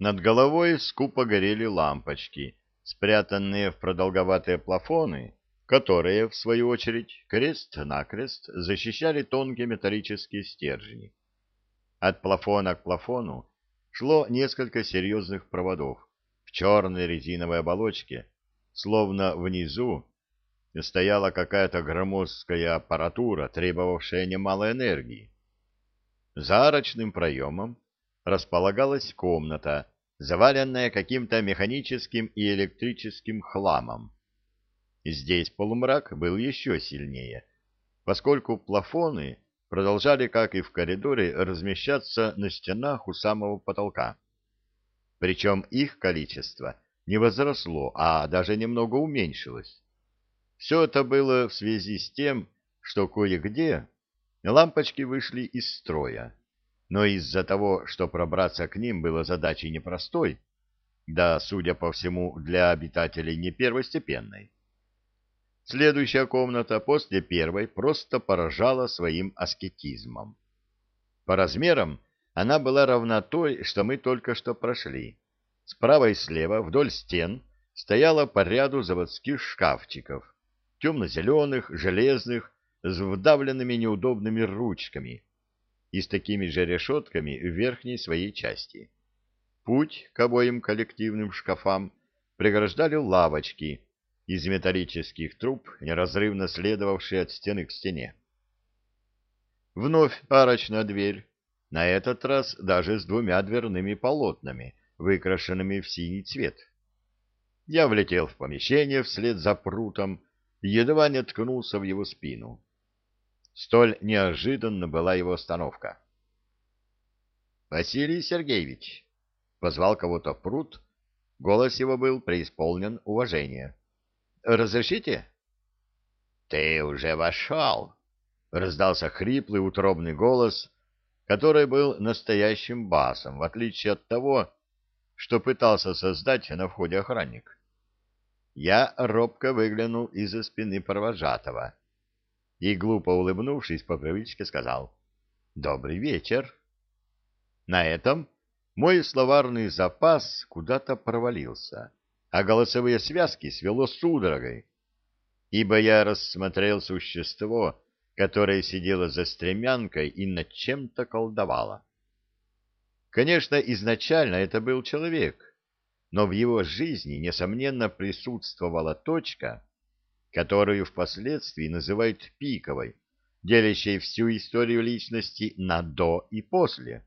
Над головой скупо горели лампочки, спрятанные в продолговатые плафоны, которые, в свою очередь, крест-накрест защищали тонкие металлические стержни. От плафона к плафону шло несколько серьезных проводов в черной резиновой оболочке, словно внизу стояла какая-то громоздкая аппаратура, требовавшая немало энергии. За арочным проемом располагалась комната, заваленная каким-то механическим и электрическим хламом. Здесь полумрак был еще сильнее, поскольку плафоны продолжали, как и в коридоре, размещаться на стенах у самого потолка. Причем их количество не возросло, а даже немного уменьшилось. Все это было в связи с тем, что кое-где лампочки вышли из строя но из-за того, что пробраться к ним было задачей непростой, да, судя по всему, для обитателей не первостепенной. Следующая комната после первой просто поражала своим аскетизмом. По размерам она была равна той, что мы только что прошли. Справа и слева вдоль стен стояло по ряду заводских шкафчиков, темно-зеленых, железных, с вдавленными неудобными ручками, и с такими же решетками в верхней своей части. Путь к обоим коллективным шкафам преграждали лавочки из металлических труб, неразрывно следовавшие от стены к стене. Вновь арочная дверь, на этот раз даже с двумя дверными полотнами, выкрашенными в синий цвет. Я влетел в помещение вслед за прутом и едва не ткнулся в его спину. Столь неожиданна была его остановка. — Василий Сергеевич! — позвал кого-то пруд. Голос его был преисполнен уважения. — Разрешите? — Ты уже вошел! — раздался хриплый утробный голос, который был настоящим басом, в отличие от того, что пытался создать на входе охранник. Я робко выглянул из-за спины провожатого и, глупо улыбнувшись по привычке, сказал «Добрый вечер». На этом мой словарный запас куда-то провалился, а голосовые связки свело судорогой, ибо я рассмотрел существо, которое сидело за стремянкой и над чем-то колдовало. Конечно, изначально это был человек, но в его жизни, несомненно, присутствовала точка, которую впоследствии называют пиковой, делящей всю историю личности на «до» и «после».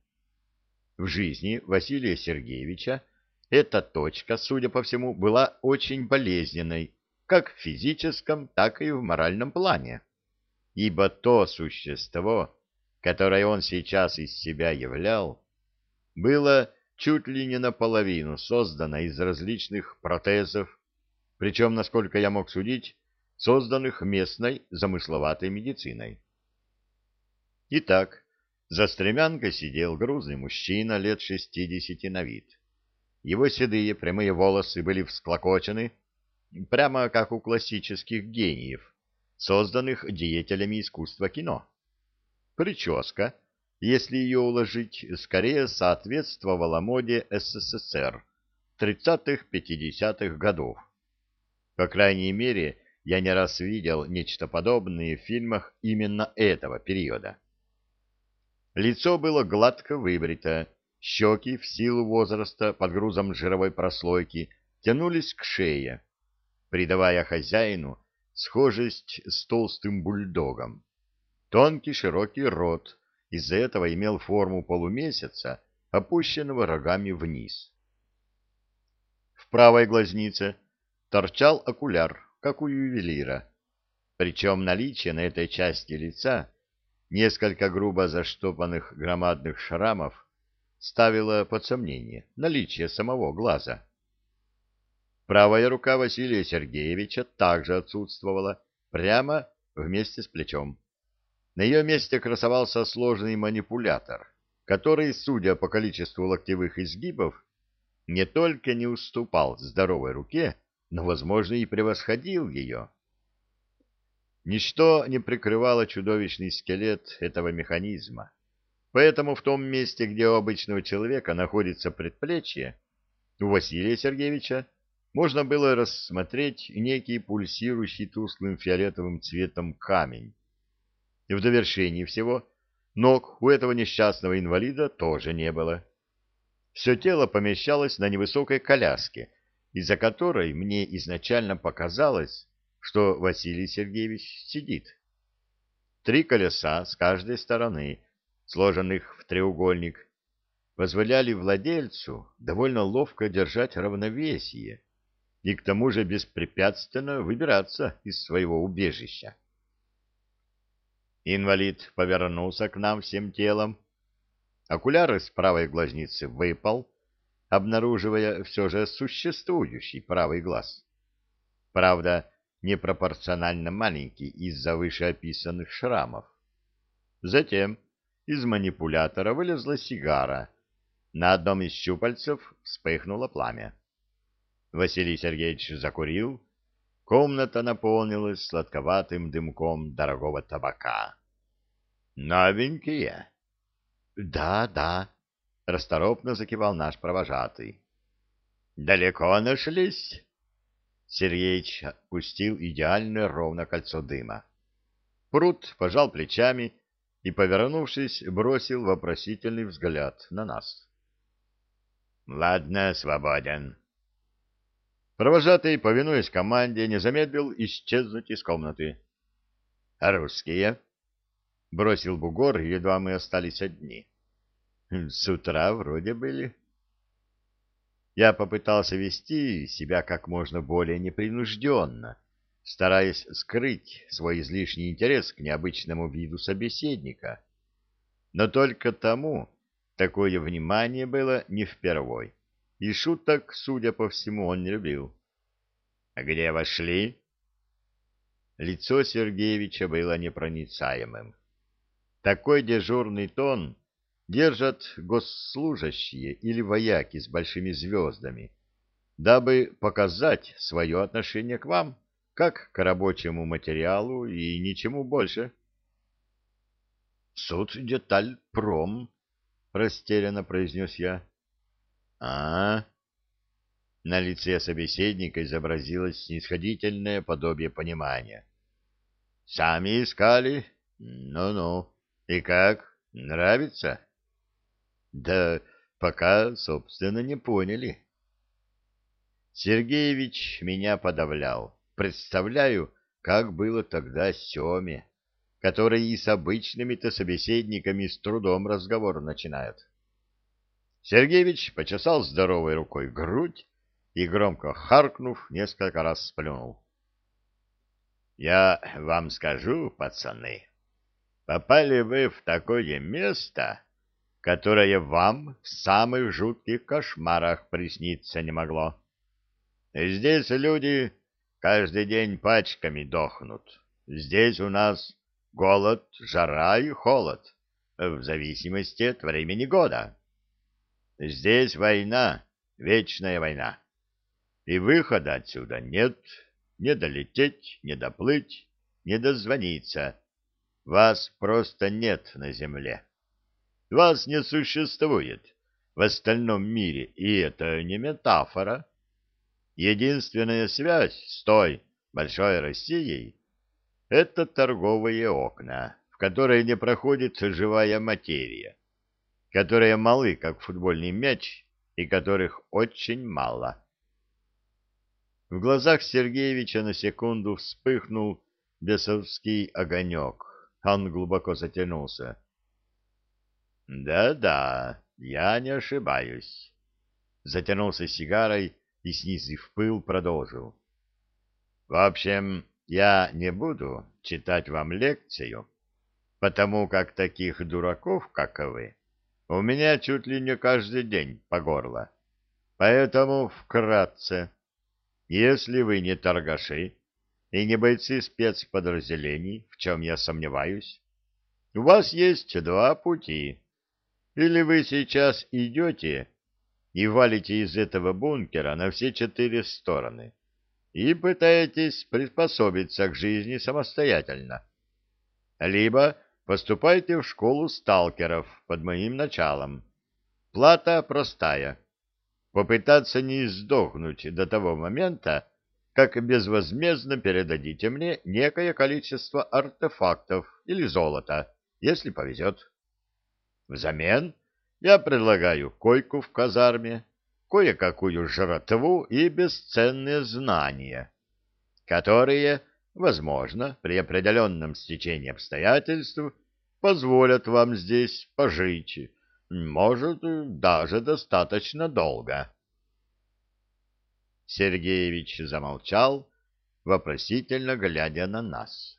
В жизни Василия Сергеевича эта точка, судя по всему, была очень болезненной, как в физическом, так и в моральном плане, ибо то существо, которое он сейчас из себя являл, было чуть ли не наполовину создано из различных протезов, причем, насколько я мог судить, созданных местной замысловатой медициной. Итак, за стремянкой сидел грузный мужчина лет шестидесяти на вид. Его седые прямые волосы были всклокочены, прямо как у классических гениев, созданных деятелями искусства кино. Прическа, если ее уложить, скорее соответствовала моде СССР 30-50-х годов. По крайней мере, я не раз видел нечто подобное в фильмах именно этого периода. Лицо было гладко выбрито, щеки в силу возраста под грузом жировой прослойки тянулись к шее, придавая хозяину схожесть с толстым бульдогом. Тонкий широкий рот из-за этого имел форму полумесяца, опущенного рогами вниз. В правой глазнице торчал окуляр как у ювелира. Причем наличие на этой части лица несколько грубо заштопанных громадных шрамов ставило под сомнение наличие самого глаза. Правая рука Василия Сергеевича также отсутствовала прямо вместе с плечом. На ее месте красовался сложный манипулятор, который, судя по количеству локтевых изгибов, не только не уступал здоровой руке, но, возможно, и превосходил ее. Ничто не прикрывало чудовищный скелет этого механизма. Поэтому в том месте, где у обычного человека находится предплечье, у Василия Сергеевича можно было рассмотреть некий пульсирующий тусклым фиолетовым цветом камень. И в довершении всего ног у этого несчастного инвалида тоже не было. Все тело помещалось на невысокой коляске, из-за которой мне изначально показалось, что Василий Сергеевич сидит. Три колеса с каждой стороны, сложенных в треугольник, позволяли владельцу довольно ловко держать равновесие и к тому же беспрепятственно выбираться из своего убежища. Инвалид повернулся к нам всем телом. Окуляр из правой глазницы выпал, обнаруживая все же существующий правый глаз. Правда, непропорционально маленький из-за вышеописанных шрамов. Затем из манипулятора вылезла сигара. На одном из щупальцев вспыхнуло пламя. Василий Сергеевич закурил. Комната наполнилась сладковатым дымком дорогого табака. «Новенькие?» «Да, да», — расторопно закивал наш провожатый. «Далеко нашлись?» Сергеич пустил идеальное ровно кольцо дыма. Прут пожал плечами и, повернувшись, бросил вопросительный взгляд на нас. — Ладно, свободен. Провожатый, повинуясь команде, не замедлил исчезнуть из комнаты. — Русские? — бросил бугор, едва мы остались одни. — С утра вроде были. — я попытался вести себя как можно более непринужденно, стараясь скрыть свой излишний интерес к необычному виду собеседника. Но только тому такое внимание было не впервой, и шуток, судя по всему, он не любил. «А где вошли?» Лицо Сергеевича было непроницаемым. Такой дежурный тон держат госслужащие или вояки с большими звездами, дабы показать свое отношение к вам, как к рабочему материалу и ничему больше. «Суд деталь пром», — растерянно произнес я. а. На лице собеседника изобразилось снисходительное подобие понимания. «Сами искали? Ну-ну. И как? Нравится?» Да пока, собственно, не поняли. Сергеевич меня подавлял. Представляю, как было тогда Семе, который и с обычными-то собеседниками с трудом разговор начинает. Сергеевич почесал здоровой рукой грудь и, громко харкнув, несколько раз сплюнул. — Я вам скажу, пацаны, попали вы в такое место которое вам в самых жутких кошмарах присниться не могло. Здесь люди каждый день пачками дохнут. Здесь у нас голод, жара и холод, в зависимости от времени года. Здесь война, вечная война. И выхода отсюда нет, не долететь, не доплыть, не дозвониться. Вас просто нет на земле. Вас не существует в остальном мире, и это не метафора. Единственная связь с той большой Россией — это торговые окна, в которые не проходит живая материя, которые малы, как футбольный мяч, и которых очень мало. В глазах Сергеевича на секунду вспыхнул бесовский огонек. Он глубоко затянулся. Да-да, я не ошибаюсь. Затянулся сигарой и, снизив пыл, продолжил. В общем, я не буду читать вам лекцию, потому как таких дураков, как вы, у меня чуть ли не каждый день по горло. Поэтому вкратце, если вы не торгаши и не бойцы спецподразделений, в чем я сомневаюсь, у вас есть два пути или вы сейчас идете и валите из этого бункера на все четыре стороны и пытаетесь приспособиться к жизни самостоятельно. Либо поступайте в школу сталкеров под моим началом. Плата простая. Попытаться не сдохнуть до того момента, как безвозмездно передадите мне некое количество артефактов или золота, если повезет. Взамен я предлагаю койку в казарме, кое-какую жратву и бесценные знания, которые, возможно, при определенном стечении обстоятельств позволят вам здесь пожить, может, даже достаточно долго. Сергеевич замолчал, вопросительно глядя на нас.